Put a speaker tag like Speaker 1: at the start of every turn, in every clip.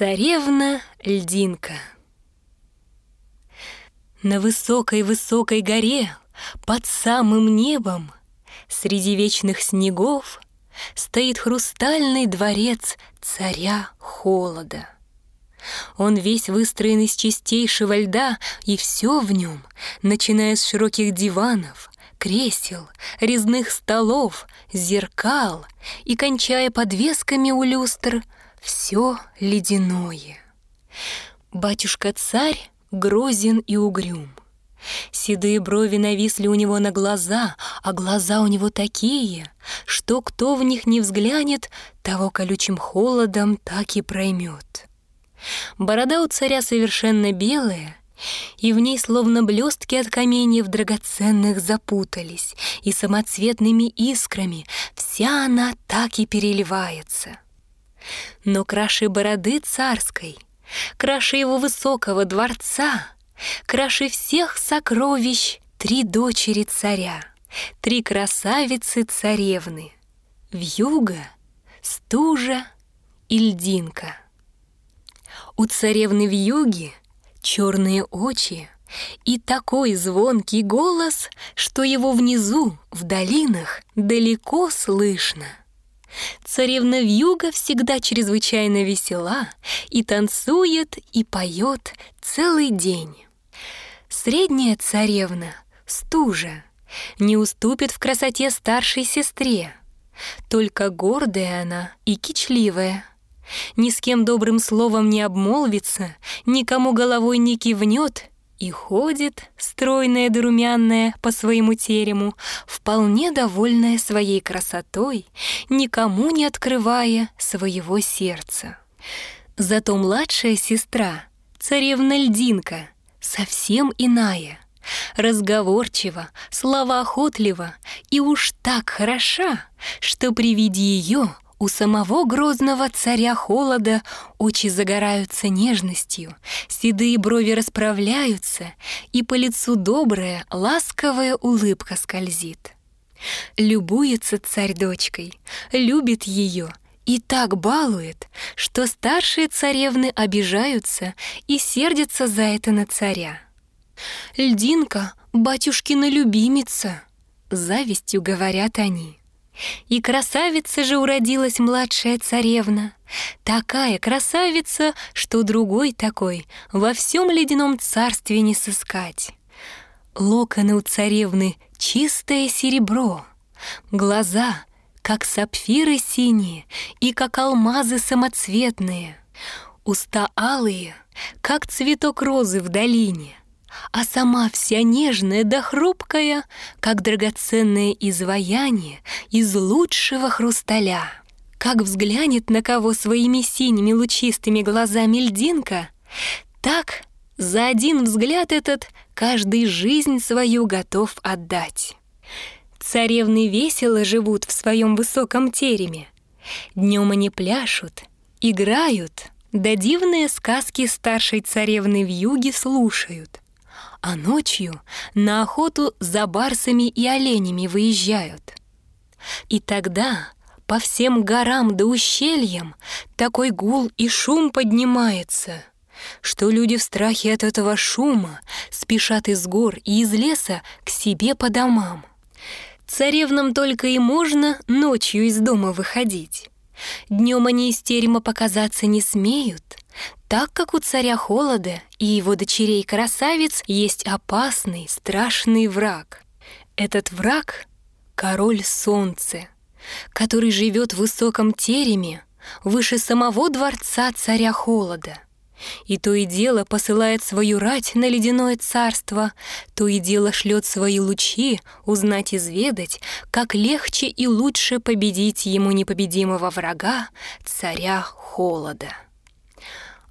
Speaker 1: Царевна-льдинка На высокой-высокой горе, под самым небом, Среди вечных снегов Стоит хрустальный дворец царя холода. Он весь выстроен из чистейшего льда, и все в нем, начиная с широких диванов, кресел, резных столов, зеркал и кончая подвесками у люстр, все ледяное. Батюшка-царь грозен и угрюм. Седые брови нависли у него на глаза, а глаза у него такие, что кто в них не взглянет, того колючим холодом так и проймет. Борода у царя совершенно белая, и в ней словно блестки от каменьев драгоценных запутались, и самоцветными искрами вся она так и переливается. Но краше бороды царской, краше его высокого дворца, краше всех сокровищ три дочери царя, три красавицы царевны — Вьюга, Стужа и Льдинка. У царевны в юге черные очи и такой звонкий голос, что его внизу, в долинах, далеко слышно. Царевна Вьюга всегда чрезвычайно весела и танцует, и поет целый день. Средняя царевна, стужа, не уступит в красоте старшей сестре. Только гордая она и кичливая — ни с кем добрым словом не обмолвится, никому головой не кивнет и ходит, стройная да румяная, по своему терему, вполне довольная своей красотой, никому не открывая своего сердца. Зато младшая сестра, царевна Льдинка, совсем иная — разговорчива, словоохотлива и уж так хороша, что при виде ее у самого грозного царя холода очи загораются нежностью, седые брови расправляются, и по лицу добрая, ласковая улыбка скользит. Любуется царь дочкой, любит ее и так балует, что старшие царевны обижаются и сердятся за это на царя. «Льдинка — батюшкина любимица», — завистью говорят они. И красавица же уродилась младшая царевна. Такая красавица, что другой такой во всем ледяном царстве не сыскать. Локоны у царевны чистое серебро, глаза, как сапфиры синие и как алмазы самоцветные, уста алые, как цветок розы в долине, а сама вся нежная да хрупкая, как драгоценное изваяние из лучшего хрусталя. Как взглянет на кого своими синими лучистыми глазами льдинка, так за один взгляд этот каждый жизнь свою готов отдать. Царевны весело живут в своем высоком тереме. Днем они пляшут, играют, да дивные сказки старшей царевны в юге слушают а ночью на охоту за барсами и оленями выезжают. И тогда по всем горам да ущельям такой гул и шум поднимается, что люди в страхе от этого шума спешат из гор и из леса к себе по домам. Царевнам только и можно ночью из дома выходить. Днем они из терема показаться не смеют, так как у царя Холода и его дочерей красавиц есть опасный, страшный враг. Этот враг — король солнце, который живет в высоком тереме выше самого дворца царя Холода. И то и дело посылает свою рать на ледяное царство, то и дело шлет свои лучи узнать изведать, как легче и лучше победить ему непобедимого врага, царя Холода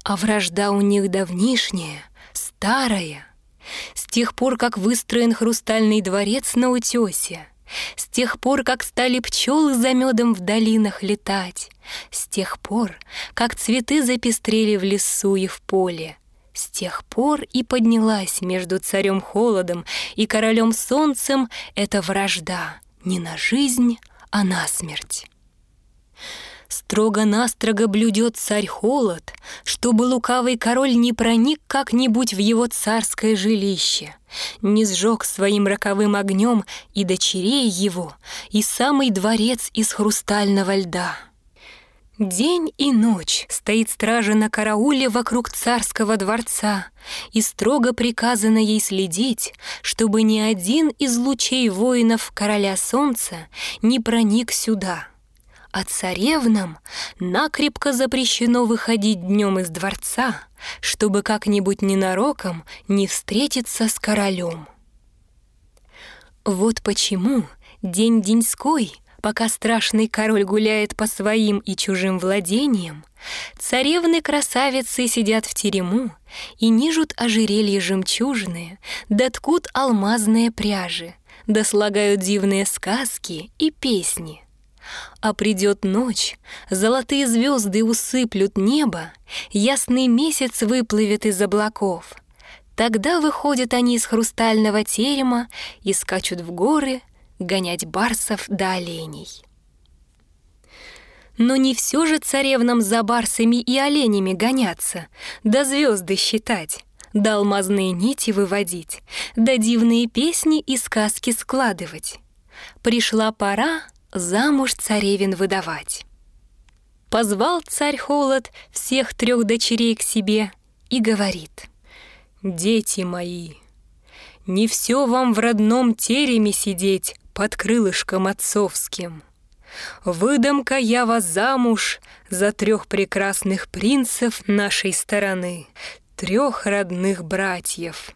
Speaker 1: а вражда у них давнишняя, старая. С тех пор, как выстроен хрустальный дворец на утесе, с тех пор, как стали пчелы за медом в долинах летать, с тех пор, как цветы запестрели в лесу и в поле, с тех пор и поднялась между царем холодом и королем солнцем эта вражда не на жизнь, а на смерть. Строго-настрого блюдет царь холод, чтобы лукавый король не проник как-нибудь в его царское жилище, не сжег своим роковым огнем и дочерей его, и самый дворец из хрустального льда. День и ночь стоит стража на карауле вокруг царского дворца, и строго приказано ей следить, чтобы ни один из лучей воинов короля солнца не проник сюда. А царевнам накрепко запрещено выходить днем из дворца, чтобы как-нибудь ненароком не встретиться с королем. Вот почему день деньской — Пока страшный король гуляет по своим и чужим владениям, царевны-красавицы сидят в терему и нижут ожерелья жемчужные, да ткут алмазные пряжи, да слагают дивные сказки и песни. А придет ночь, золотые звезды усыплют небо, ясный месяц выплывет из облаков. Тогда выходят они из хрустального терема и скачут в горы, гонять барсов да оленей. Но не все же царевнам за барсами и оленями гоняться, да звезды считать, да алмазные нити выводить, да дивные песни и сказки складывать. Пришла пора замуж царевин выдавать. Позвал царь Холод всех трех дочерей к себе и говорит. «Дети мои, не все вам в родном тереме сидеть, под крылышком отцовским. Выдам-ка я вас замуж за трех прекрасных принцев нашей стороны, трех родных братьев.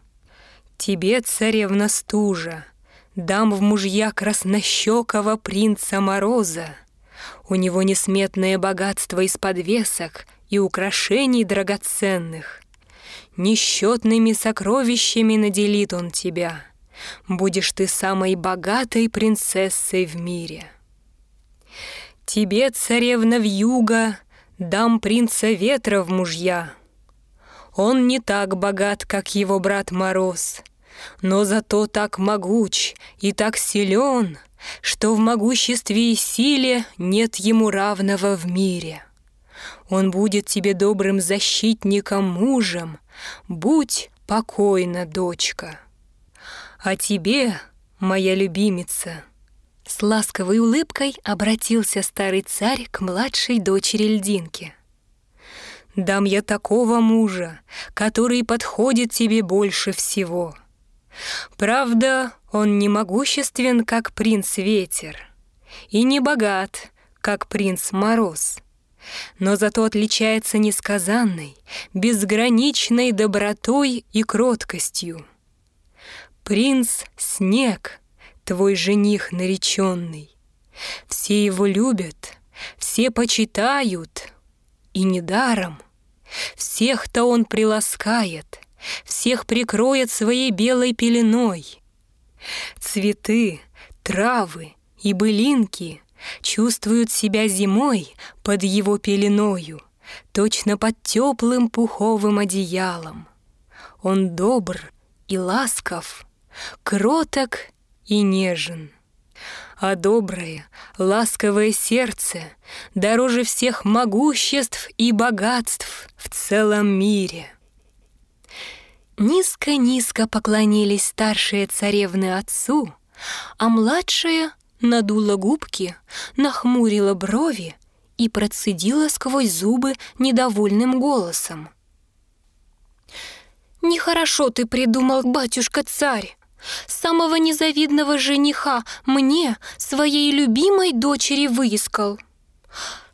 Speaker 1: Тебе, царевна стужа, дам в мужья краснощекого принца Мороза. У него несметное богатство из подвесок и украшений драгоценных. Несчетными сокровищами наделит он тебя — будешь ты самой богатой принцессой в мире. Тебе, царевна в юга, дам принца ветра в мужья. Он не так богат, как его брат Мороз, но зато так могуч и так силен, что в могуществе и силе нет ему равного в мире. Он будет тебе добрым защитником мужем, будь покойна, дочка. «А тебе, моя любимица!» С ласковой улыбкой обратился старый царь к младшей дочери льдинки. «Дам я такого мужа, который подходит тебе больше всего. Правда, он не могуществен, как принц Ветер, и не богат, как принц Мороз, но зато отличается несказанной, безграничной добротой и кроткостью. Принц — снег, твой жених нареченный. Все его любят, все почитают, и недаром. Всех-то он приласкает, всех прикроет своей белой пеленой. Цветы, травы и былинки чувствуют себя зимой под его пеленою, точно под теплым пуховым одеялом. Он добр и ласков, кроток и нежен. А доброе, ласковое сердце дороже всех могуществ и богатств в целом мире. Низко-низко поклонились старшие царевны отцу, а младшая надула губки, нахмурила брови и процедила сквозь зубы недовольным голосом. «Нехорошо ты придумал, батюшка-царь! Самого незавидного жениха мне, своей любимой дочери, выискал.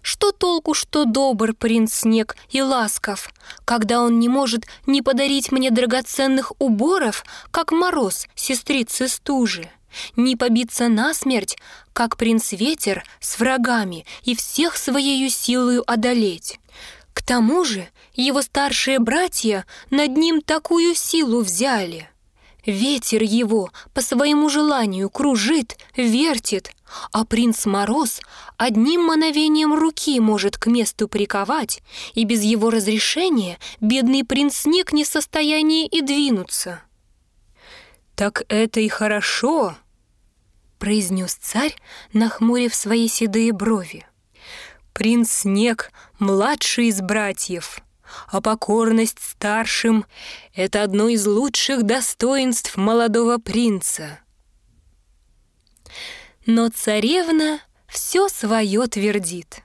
Speaker 1: Что толку, что добр принц Снег и ласков, когда он не может не подарить мне драгоценных уборов, как мороз сестрицы стужи, не побиться насмерть, как принц Ветер с врагами и всех своею силою одолеть. К тому же его старшие братья над ним такую силу взяли — Ветер его по своему желанию кружит, вертит, а принц Мороз одним мановением руки может к месту приковать, и без его разрешения бедный принц Снег не в состоянии и двинуться. «Так это и хорошо», — произнес царь, нахмурив свои седые брови. Принц Снег — младший из братьев, а покорность старшим — это одно из лучших достоинств молодого принца. Но царевна все свое твердит.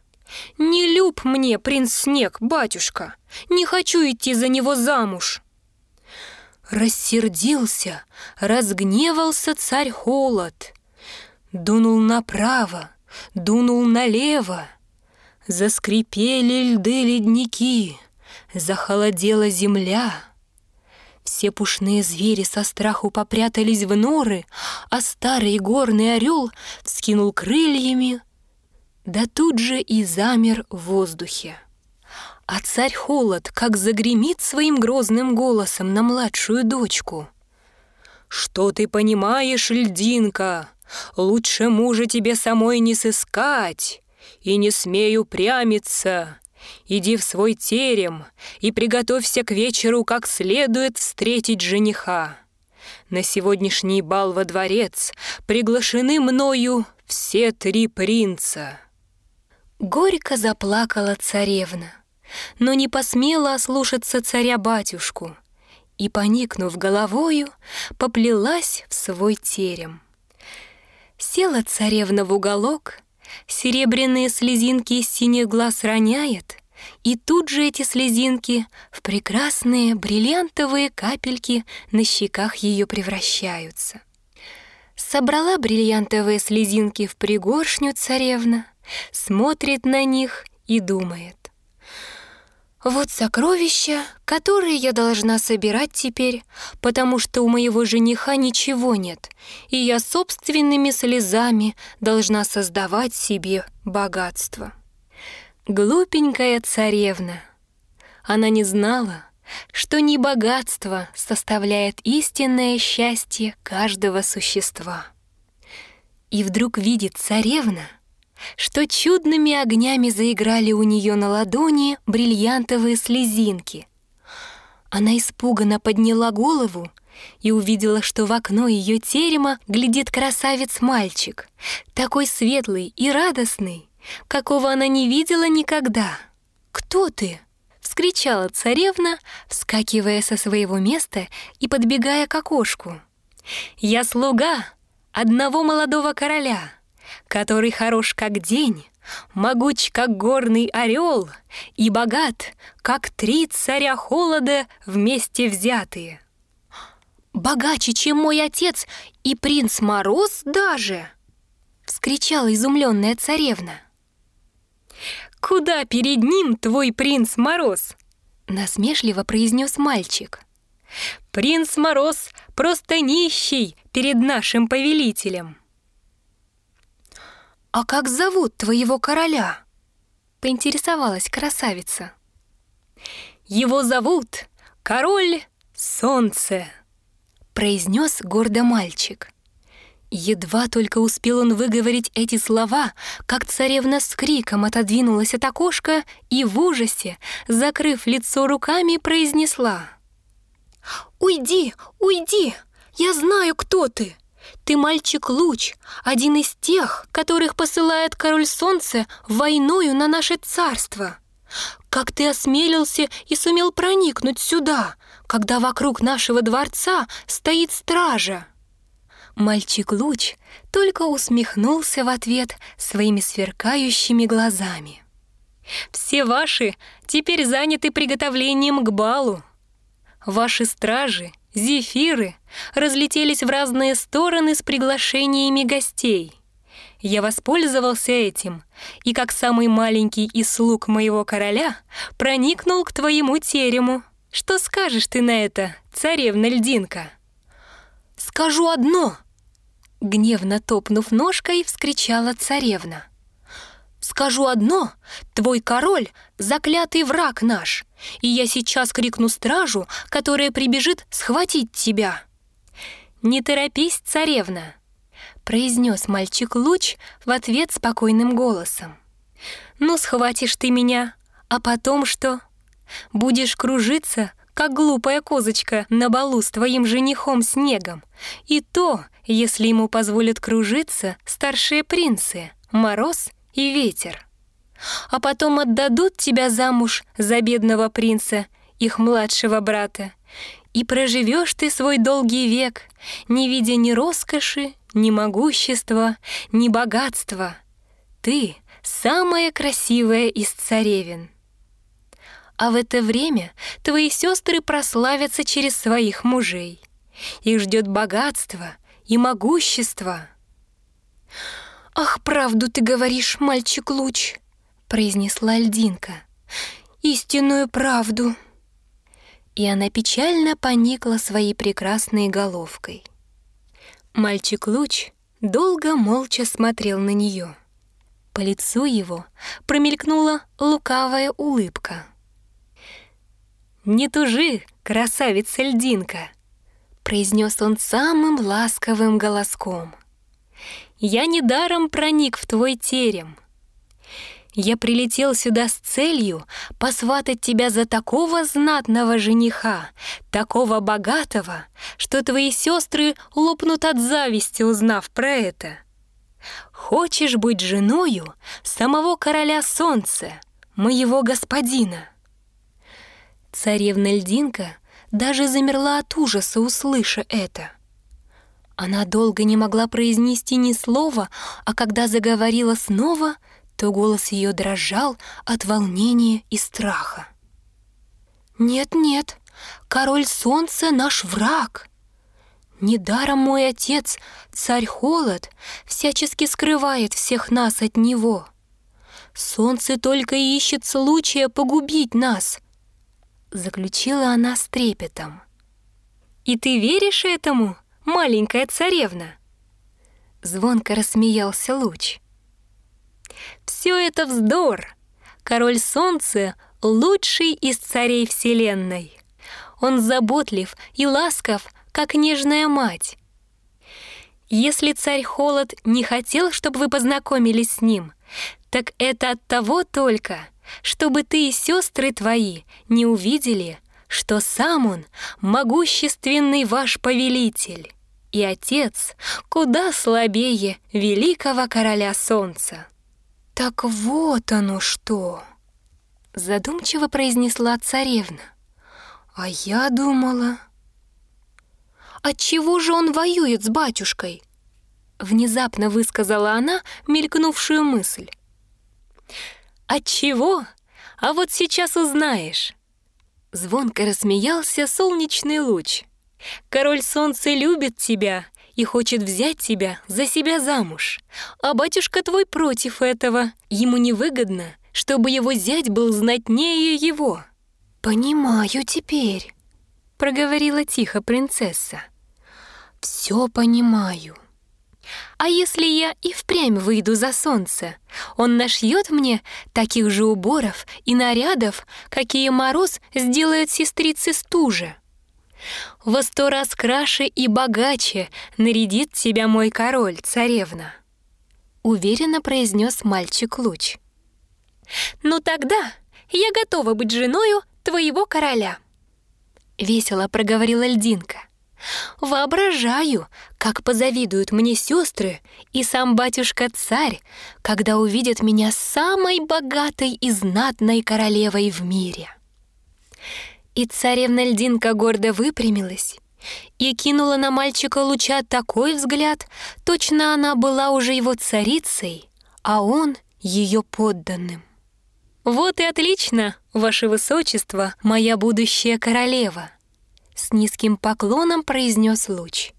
Speaker 1: «Не люб мне, принц Снег, батюшка, не хочу идти за него замуж». Рассердился, разгневался царь Холод. Дунул направо, дунул налево. Заскрипели льды-ледники, захолодела земля. Все пушные звери со страху попрятались в норы, а старый горный орел вскинул крыльями, да тут же и замер в воздухе. А царь Холод как загремит своим грозным голосом на младшую дочку. «Что ты понимаешь, льдинка? Лучше мужа тебе самой не сыскать, и не смею прямиться. Иди в свой терем и приготовься к вечеру как следует встретить жениха. На сегодняшний бал во дворец приглашены мною все три принца». Горько заплакала царевна но не посмела ослушаться царя-батюшку и, поникнув головою, поплелась в свой терем. Села царевна в уголок, серебряные слезинки из синих глаз роняет, и тут же эти слезинки в прекрасные бриллиантовые капельки на щеках ее превращаются. Собрала бриллиантовые слезинки в пригоршню царевна, смотрит на них и думает. Вот сокровища, которые я должна собирать теперь, потому что у моего жениха ничего нет, и я собственными слезами должна создавать себе богатство. Глупенькая царевна. Она не знала, что не богатство составляет истинное счастье каждого существа. И вдруг видит царевна — что чудными огнями заиграли у нее на ладони бриллиантовые слезинки. Она испуганно подняла голову и увидела, что в окно ее терема глядит красавец-мальчик, такой светлый и радостный, какого она не видела никогда. «Кто ты?» — вскричала царевна, вскакивая со своего места и подбегая к окошку. «Я слуга одного молодого короля», который хорош как день, могуч как горный орел и богат, как три царя холода вместе взятые. Богаче, чем мой отец и принц Мороз даже, вскричала изумленная царевна. Куда перед ним твой принц Мороз? насмешливо произнес мальчик. Принц Мороз просто нищий перед нашим повелителем. «А как зовут твоего короля?» — поинтересовалась красавица. «Его зовут Король Солнце», — произнес гордо мальчик. Едва только успел он выговорить эти слова, как царевна с криком отодвинулась от окошка и в ужасе, закрыв лицо руками, произнесла. «Уйди, уйди! Я знаю, кто ты! Ты мальчик-луч, один из тех, которых посылает король солнца войною на наше царство. Как ты осмелился и сумел проникнуть сюда, когда вокруг нашего дворца стоит стража?» Мальчик-луч только усмехнулся в ответ своими сверкающими глазами. «Все ваши теперь заняты приготовлением к балу. Ваши стражи — зефиры разлетелись в разные стороны с приглашениями гостей. Я воспользовался этим и, как самый маленький из слуг моего короля, проникнул к твоему терему. Что скажешь ты на это, царевна льдинка? «Скажу одно!» Гневно топнув ножкой, вскричала царевна. «Скажу одно, твой король — заклятый враг наш, и я сейчас крикну стражу, которая прибежит схватить тебя». «Не торопись, царевна», — произнес мальчик-луч в ответ спокойным голосом. «Ну, схватишь ты меня, а потом что? Будешь кружиться, как глупая козочка на балу с твоим женихом Снегом. И то, если ему позволят кружиться старшие принцы, Мороз и Ветер». а потом отдадут тебя замуж за бедного принца, их младшего брата, и проживешь ты свой долгий век, не видя ни роскоши, ни могущества, ни богатства. Ты — самая красивая из царевин. А в это время твои сестры прославятся через своих мужей. Их ждет богатство и могущество. «Ах, правду ты говоришь, мальчик-луч!» — произнесла льдинка. «Истинную правду!» И она печально поникла своей прекрасной головкой. Мальчик-луч долго молча смотрел на нее. По лицу его промелькнула лукавая улыбка. «Не тужи, красавица льдинка!» произнес он самым ласковым голоском. «Я недаром проник в твой терем. Я прилетел сюда с целью посватать тебя за такого знатного жениха, такого богатого, что твои сестры лопнут от зависти, узнав про это. Хочешь быть женою самого короля солнца, моего господина?» Царевна Льдинка даже замерла от ужаса, услыша это. Она долго не могла произнести ни слова, а когда заговорила снова, то голос ее дрожал от волнения и страха. «Нет-нет, король солнца — наш враг. Недаром мой отец, царь Холод, всячески скрывает всех нас от него. Солнце только ищет случая погубить нас, заключила она с трепетом. «И ты веришь этому, маленькая царевна?» Звонко рассмеялся луч. «Все это вздор! Король солнца — лучший из царей вселенной. Он заботлив и ласков, как нежная мать. Если царь Холод не хотел, чтобы вы познакомились с ним, так это от того только, чтобы ты и сестры твои не увидели, что сам он — могущественный ваш повелитель, и отец куда слабее великого короля солнца. «Так вот оно что!» — задумчиво произнесла царевна. «А я думала...» «Отчего же он воюет с батюшкой?» Внезапно высказала она мелькнувшую мысль. От чего? А вот сейчас узнаешь. Звонко рассмеялся солнечный луч. Король солнца любит тебя и хочет взять тебя за себя замуж. А батюшка твой против этого. Ему невыгодно, чтобы его зять был знатнее его. «Понимаю теперь», — проговорила тихо принцесса. «Все понимаю». А если я и впрямь выйду за солнце, он нашьет мне таких же уборов и нарядов, какие Мороз сделает сестрице стужа. Во сто раз краше и богаче нарядит тебя мой король, царевна. Уверенно произнес мальчик Луч. Ну тогда я готова быть женою твоего короля. Весело проговорила льдинка. Воображаю, как позавидуют мне сестры и сам батюшка-царь, когда увидят меня самой богатой и знатной королевой в мире. И царевна Льдинка гордо выпрямилась и кинула на мальчика луча такой взгляд, точно она была уже его царицей, а он ее подданным. «Вот и отлично, ваше высочество, моя будущая королева!» с низким поклоном произнес луч.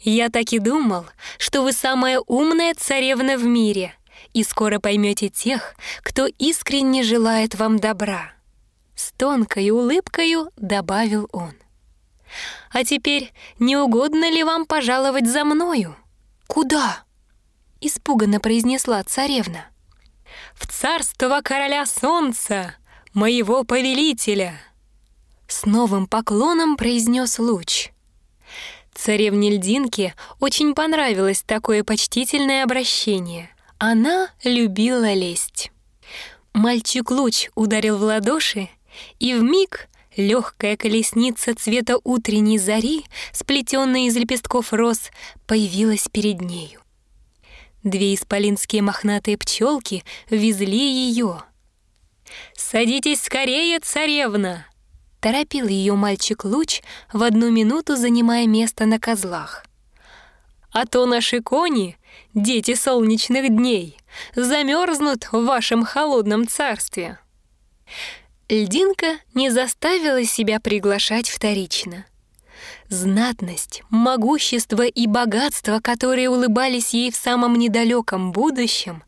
Speaker 1: «Я так и думал, что вы самая умная царевна в мире, и скоро поймете тех, кто искренне желает вам добра». С тонкой улыбкою добавил он. «А теперь не угодно ли вам пожаловать за мною?» «Куда?» — испуганно произнесла царевна. «В царство короля солнца, моего повелителя!» С новым поклоном произнес луч. Царевне Льдинке очень понравилось такое почтительное обращение. Она любила лесть. Мальчик-луч ударил в ладоши, и в миг легкая колесница цвета утренней зари, сплетенная из лепестков роз, появилась перед нею. Две исполинские мохнатые пчелки везли ее. «Садитесь скорее, царевна!» Торопил ее мальчик Луч, в одну минуту занимая место на козлах. «А то наши кони, дети солнечных дней, замерзнут в вашем холодном царстве!» Льдинка не заставила себя приглашать вторично. Знатность, могущество и богатство, которые улыбались ей в самом недалеком будущем,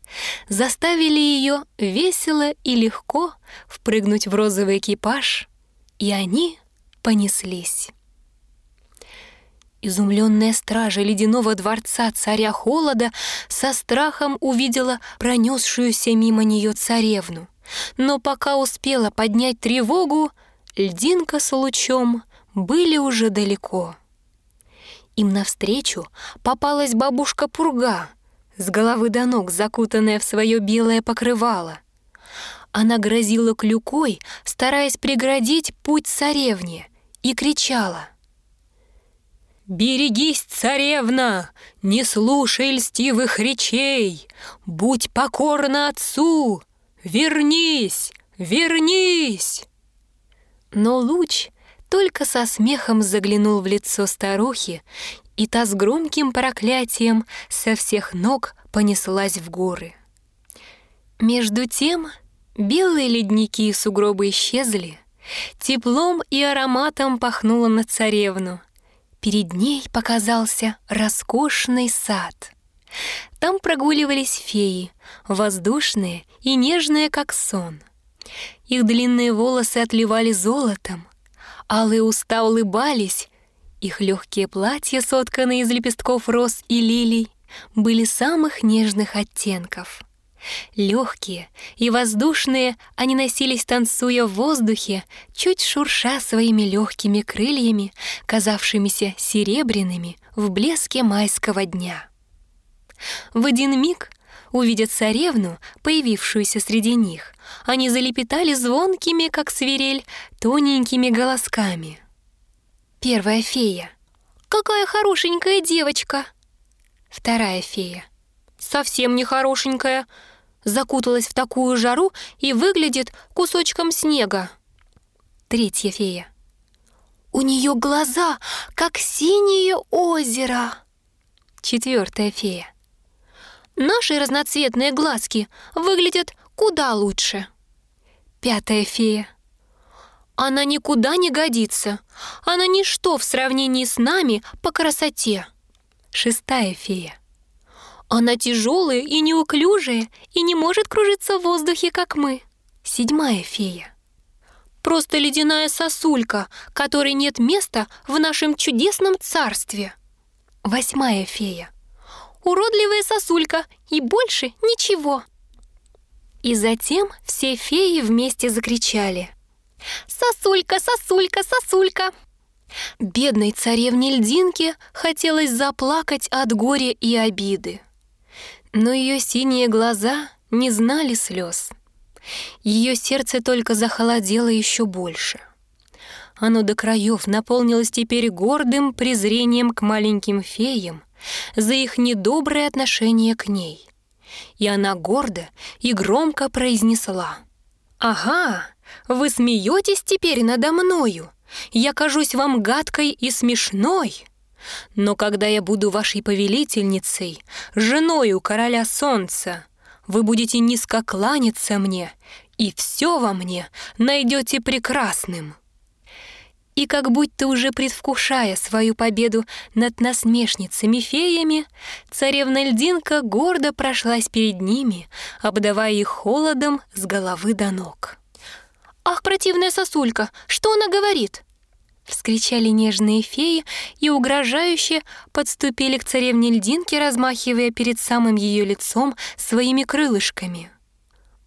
Speaker 1: заставили ее весело и легко впрыгнуть в розовый экипаж, и они понеслись. Изумленная стража ледяного дворца царя холода со страхом увидела пронесшуюся мимо нее царевну. Но пока успела поднять тревогу, льдинка с лучом были уже далеко. Им навстречу попалась бабушка Пурга, с головы до ног закутанная в свое белое покрывало. Она грозила клюкой, стараясь преградить путь царевне, и кричала. «Берегись, царевна! Не слушай льстивых речей! Будь покорна отцу! Вернись! Вернись!» Но луч только со смехом заглянул в лицо старухи, и та с громким проклятием со всех ног понеслась в горы. Между тем белые ледники и сугробы исчезли, теплом и ароматом пахнуло на царевну. Перед ней показался роскошный сад. Там прогуливались феи, воздушные и нежные, как сон. Их длинные волосы отливали золотом, Алые уста улыбались, их легкие платья, сотканные из лепестков роз и лилий, были самых нежных оттенков. Легкие и воздушные они носились, танцуя в воздухе, чуть шурша своими легкими крыльями, казавшимися серебряными в блеске майского дня. В один миг увидя царевну, появившуюся среди них, они залепетали звонкими, как свирель, тоненькими голосками. Первая фея. «Какая хорошенькая девочка!» Вторая фея. «Совсем не хорошенькая!» Закуталась в такую жару и выглядит кусочком снега. Третья фея. «У нее глаза, как синее озеро!» Четвертая фея. Наши разноцветные глазки выглядят куда лучше. Пятая фея. Она никуда не годится. Она ничто в сравнении с нами по красоте. Шестая фея. Она тяжелая и неуклюжая и не может кружиться в воздухе, как мы. Седьмая фея. Просто ледяная сосулька, которой нет места в нашем чудесном царстве. Восьмая фея уродливая сосулька и больше ничего. И затем все феи вместе закричали. «Сосулька, сосулька, сосулька!» Бедной царевне Льдинке хотелось заплакать от горя и обиды. Но ее синие глаза не знали слез. Ее сердце только захолодело еще больше. Оно до краев наполнилось теперь гордым презрением к маленьким феям, за их недоброе отношение к ней. И она гордо и громко произнесла. «Ага, вы смеетесь теперь надо мною. Я кажусь вам гадкой и смешной. Но когда я буду вашей повелительницей, женою короля солнца, вы будете низко кланяться мне, и все во мне найдете прекрасным» и как будто уже предвкушая свою победу над насмешницами-феями, царевна Льдинка гордо прошлась перед ними, обдавая их холодом с головы до ног. «Ах, противная сосулька, что она говорит?» Вскричали нежные феи и угрожающе подступили к царевне Льдинке, размахивая перед самым ее лицом своими крылышками.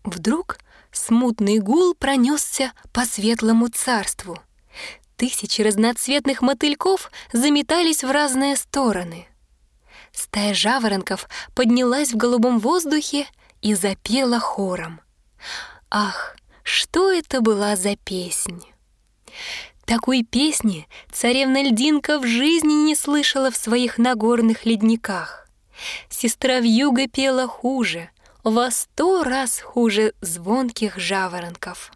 Speaker 1: Вдруг смутный гул пронесся по светлому царству — Тысячи разноцветных мотыльков заметались в разные стороны. Стая жаворонков поднялась в голубом воздухе и запела хором. Ах, что это была за песнь! Такой песни царевна Льдинка в жизни не слышала в своих нагорных ледниках. Сестра вьюга пела хуже, во сто раз хуже звонких жаворонков.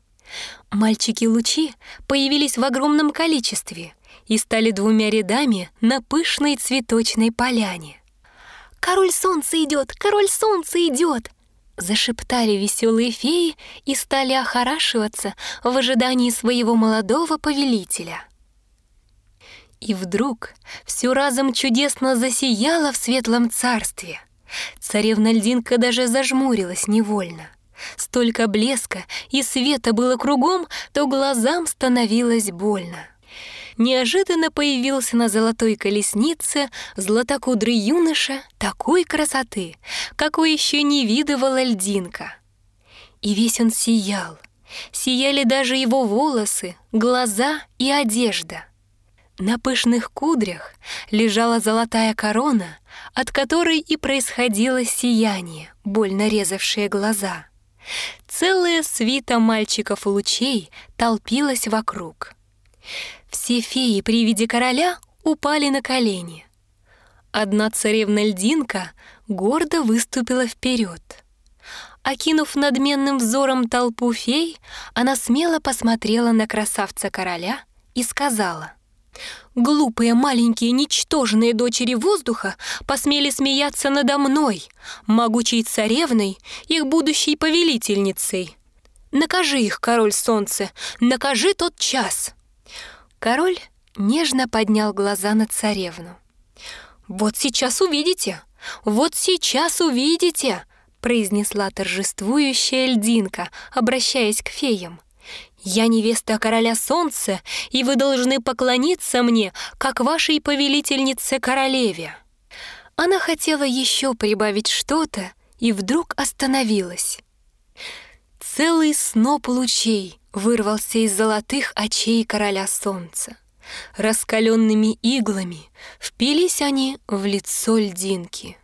Speaker 1: Мальчики-лучи появились в огромном количестве и стали двумя рядами на пышной цветочной поляне. «Король солнца идет! Король солнца идет!» Зашептали веселые феи и стали охорашиваться в ожидании своего молодого повелителя. И вдруг все разом чудесно засияло в светлом царстве. Царевна Льдинка даже зажмурилась невольно. Столько блеска и света было кругом, то глазам становилось больно. Неожиданно появился на золотой колеснице златокудрый юноша такой красоты, какой еще не видывала льдинка. И весь он сиял. Сияли даже его волосы, глаза и одежда. На пышных кудрях лежала золотая корона, от которой и происходило сияние, больно резавшее глаза. Целая свита мальчиков-лучей толпилась вокруг. Все феи при виде короля упали на колени. Одна царевна-льдинка гордо выступила вперед. Окинув надменным взором толпу фей, она смело посмотрела на красавца короля и сказала — Глупые маленькие ничтожные дочери воздуха посмели смеяться надо мной, могучей царевной, их будущей повелительницей. Накажи их, король солнца, накажи тот час. Король нежно поднял глаза на царевну. «Вот сейчас увидите! Вот сейчас увидите!» произнесла торжествующая льдинка, обращаясь к феям. «Я невеста короля солнца, и вы должны поклониться мне, как вашей повелительнице-королеве». Она хотела еще прибавить что-то, и вдруг остановилась. Целый сноп лучей вырвался из золотых очей короля солнца. Раскаленными иглами впились они в лицо льдинки.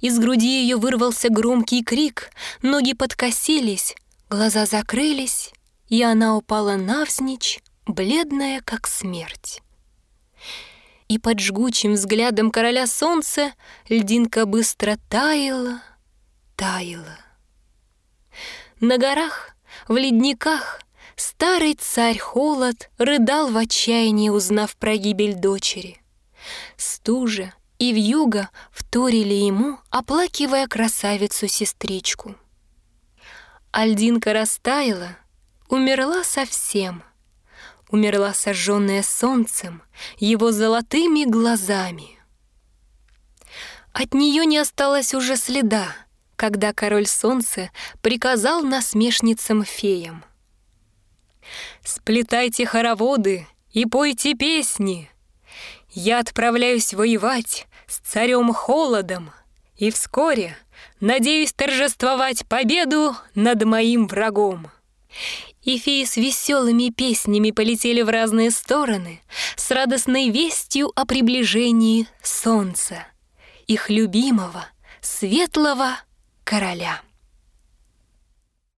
Speaker 1: Из груди ее вырвался громкий крик, ноги подкосились, глаза закрылись, и она упала навзничь, бледная, как смерть. И под жгучим взглядом короля солнца льдинка быстро таяла, таяла. На горах, в ледниках старый царь Холод рыдал в отчаянии, узнав про гибель дочери. Стужа и вьюга вторили ему, оплакивая красавицу-сестричку. Альдинка растаяла — умерла совсем. Умерла сожженная солнцем, его золотыми глазами. От нее не осталось уже следа, когда король солнца приказал насмешницам-феям. «Сплетайте хороводы и пойте песни. Я отправляюсь воевать с царем Холодом, и вскоре надеюсь торжествовать победу над моим врагом» и феи с веселыми песнями полетели в разные стороны с радостной вестью о приближении солнца, их любимого, светлого короля.